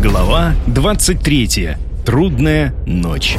Глава 23. Трудная ночь.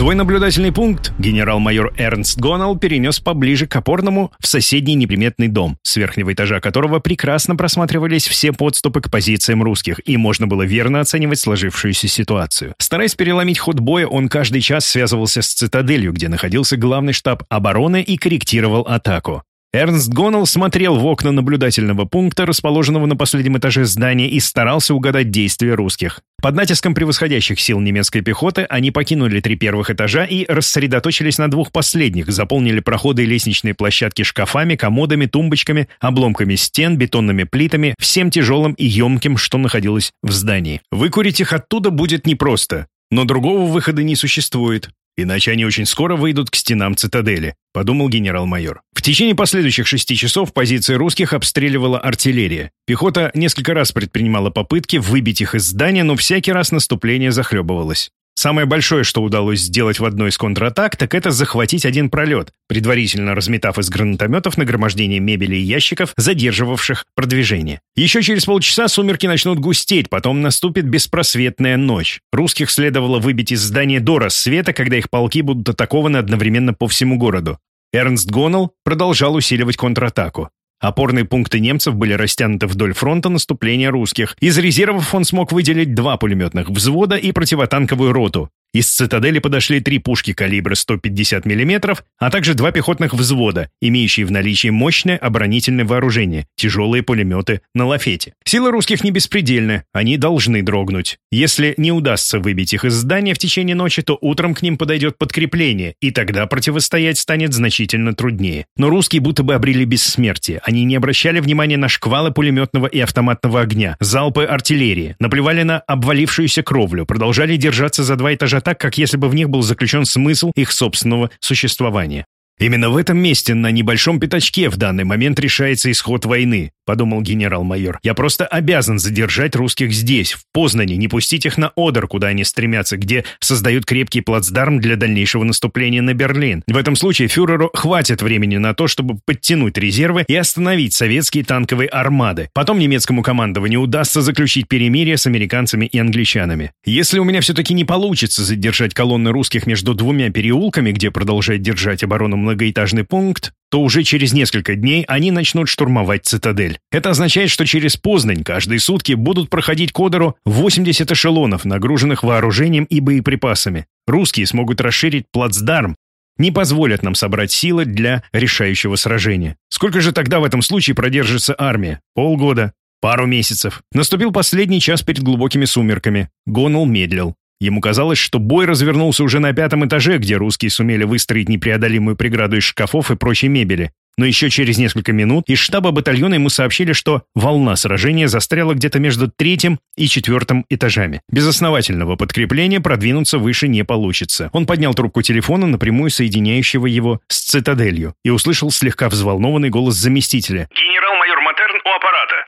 Свой наблюдательный пункт генерал-майор Эрнст Гонал перенес поближе к опорному в соседний неприметный дом, с верхнего этажа которого прекрасно просматривались все подступы к позициям русских, и можно было верно оценивать сложившуюся ситуацию. Стараясь переломить ход боя, он каждый час связывался с цитаделью, где находился главный штаб обороны и корректировал атаку. Эрнст Гоннелл смотрел в окна наблюдательного пункта, расположенного на последнем этаже здания, и старался угадать действия русских. Под натиском превосходящих сил немецкой пехоты они покинули три первых этажа и рассредоточились на двух последних, заполнили проходы и лестничные площадки шкафами, комодами, тумбочками, обломками стен, бетонными плитами, всем тяжелым и емким, что находилось в здании. Выкурить их оттуда будет непросто, но другого выхода не существует. Иначе они очень скоро выйдут к стенам цитадели, подумал генерал-майор. В течение последующих шести часов позиции русских обстреливала артиллерия. Пехота несколько раз предпринимала попытки выбить их из здания, но всякий раз наступление захлебывалось. Самое большое, что удалось сделать в одной из контратак, так это захватить один пролет, предварительно разметав из гранатометов нагромождение мебели и ящиков, задерживавших продвижение. Еще через полчаса сумерки начнут густеть, потом наступит беспросветная ночь. Русских следовало выбить из здания до рассвета, когда их полки будут атакованы одновременно по всему городу. Эрнст Гоннелл продолжал усиливать контратаку. Опорные пункты немцев были растянуты вдоль фронта наступления русских. Из резервов он смог выделить два пулеметных взвода и противотанковую роту. Из цитадели подошли три пушки калибра 150 мм, а также два пехотных взвода, имеющие в наличии мощное оборонительное вооружение, тяжелые пулеметы на лафете. Силы русских не беспредельны, они должны дрогнуть. Если не удастся выбить их из здания в течение ночи, то утром к ним подойдет подкрепление, и тогда противостоять станет значительно труднее. Но русские будто бы обрели бессмертие. Они не обращали внимания на шквалы пулеметного и автоматного огня, залпы артиллерии, наплевали на обвалившуюся кровлю, продолжали держаться за два этажа так, как если бы в них был заключен смысл их собственного существования. Именно в этом месте, на небольшом пятачке, в данный момент решается исход войны, подумал генерал-майор. Я просто обязан задержать русских здесь, в Познане, не пустить их на Одер, куда они стремятся, где создают крепкий плацдарм для дальнейшего наступления на Берлин. В этом случае фюреру хватит времени на то, чтобы подтянуть резервы и остановить советские танковые армады. Потом немецкому командованию удастся заключить перемирие с американцами и англичанами. Если у меня все-таки не получится задержать колонны русских между двумя переулками, где продолжает держать оборону многоэтажный пункт, то уже через несколько дней они начнут штурмовать цитадель. Это означает, что через Познань каждые сутки будут проходить к Одеру 80 эшелонов, нагруженных вооружением и боеприпасами. Русские смогут расширить плацдарм, не позволят нам собрать силы для решающего сражения. Сколько же тогда в этом случае продержится армия? Полгода? Пару месяцев. Наступил последний час перед глубокими сумерками. Гонул медлил. Ему казалось, что бой развернулся уже на пятом этаже, где русские сумели выстроить непреодолимую преграду из шкафов и прочей мебели. Но еще через несколько минут из штаба батальона ему сообщили, что волна сражения застряла где-то между третьим и четвертым этажами. Без основательного подкрепления продвинуться выше не получится. Он поднял трубку телефона, напрямую соединяющего его с цитаделью, и услышал слегка взволнованный голос заместителя. «Генерал-майор Матерн у аппарата».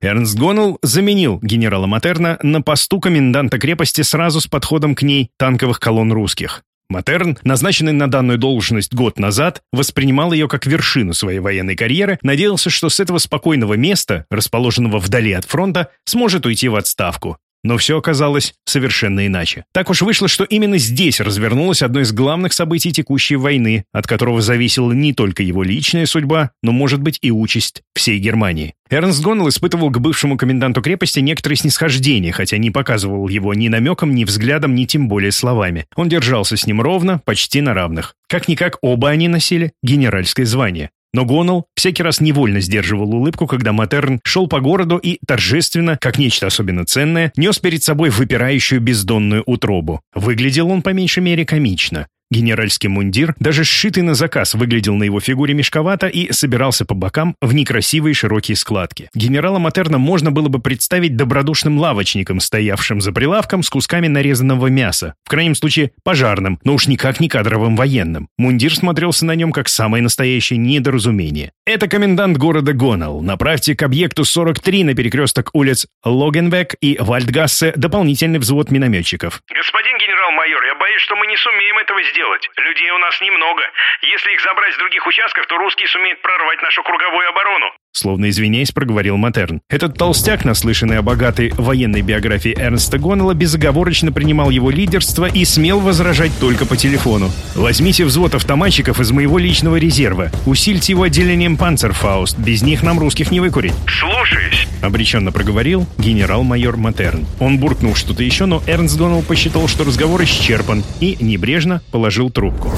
Эрнст Гоннелл заменил генерала Матерна на посту коменданта крепости сразу с подходом к ней танковых колонн русских. Матерн, назначенный на данную должность год назад, воспринимал ее как вершину своей военной карьеры, надеялся, что с этого спокойного места, расположенного вдали от фронта, сможет уйти в отставку. Но все оказалось совершенно иначе. Так уж вышло, что именно здесь развернулось одно из главных событий текущей войны, от которого зависела не только его личная судьба, но, может быть, и участь всей Германии. Эрнст Гоннелл испытывал к бывшему коменданту крепости некоторое снисхождение, хотя не показывал его ни намеком, ни взглядом, ни тем более словами. Он держался с ним ровно, почти на равных. Как-никак оба они носили генеральское звание. Но Гоннелл всякий раз невольно сдерживал улыбку, когда Матерн шел по городу и торжественно, как нечто особенно ценное, нес перед собой выпирающую бездонную утробу. Выглядел он по меньшей мере комично. Генеральский мундир, даже сшитый на заказ, выглядел на его фигуре мешковато и собирался по бокам в некрасивые широкие складки. Генерала Матерна можно было бы представить добродушным лавочником, стоявшим за прилавком с кусками нарезанного мяса, в крайнем случае пожарным, но уж никак не кадровым военным. Мундир смотрелся на нем как самое настоящее недоразумение. «Это комендант города Гонал. Направьте к объекту 43 на перекресток улиц Логенвек и Вальдгассе дополнительный взвод минометчиков». «Господин генерал-майор, я боюсь, что мы не сумеем этого сделать. Людей у нас немного. Если их забрать с других участков, то русские сумеют прорвать нашу круговую оборону. Словно извиняясь, проговорил Матерн. Этот толстяк, наслышанный о богатой военной биографии Эрнста Гоннелла, безоговорочно принимал его лидерство и смел возражать только по телефону. «Возьмите взвод автоматчиков из моего личного резерва. Усильте его отделением «Панцерфауст». Без них нам русских не выкурить». Слушаюсь. Обреченно проговорил генерал-майор Матерн. Он буркнул что-то еще, но Эрнст Гоннелл посчитал, что разговор исчерпан и небрежно положил трубку.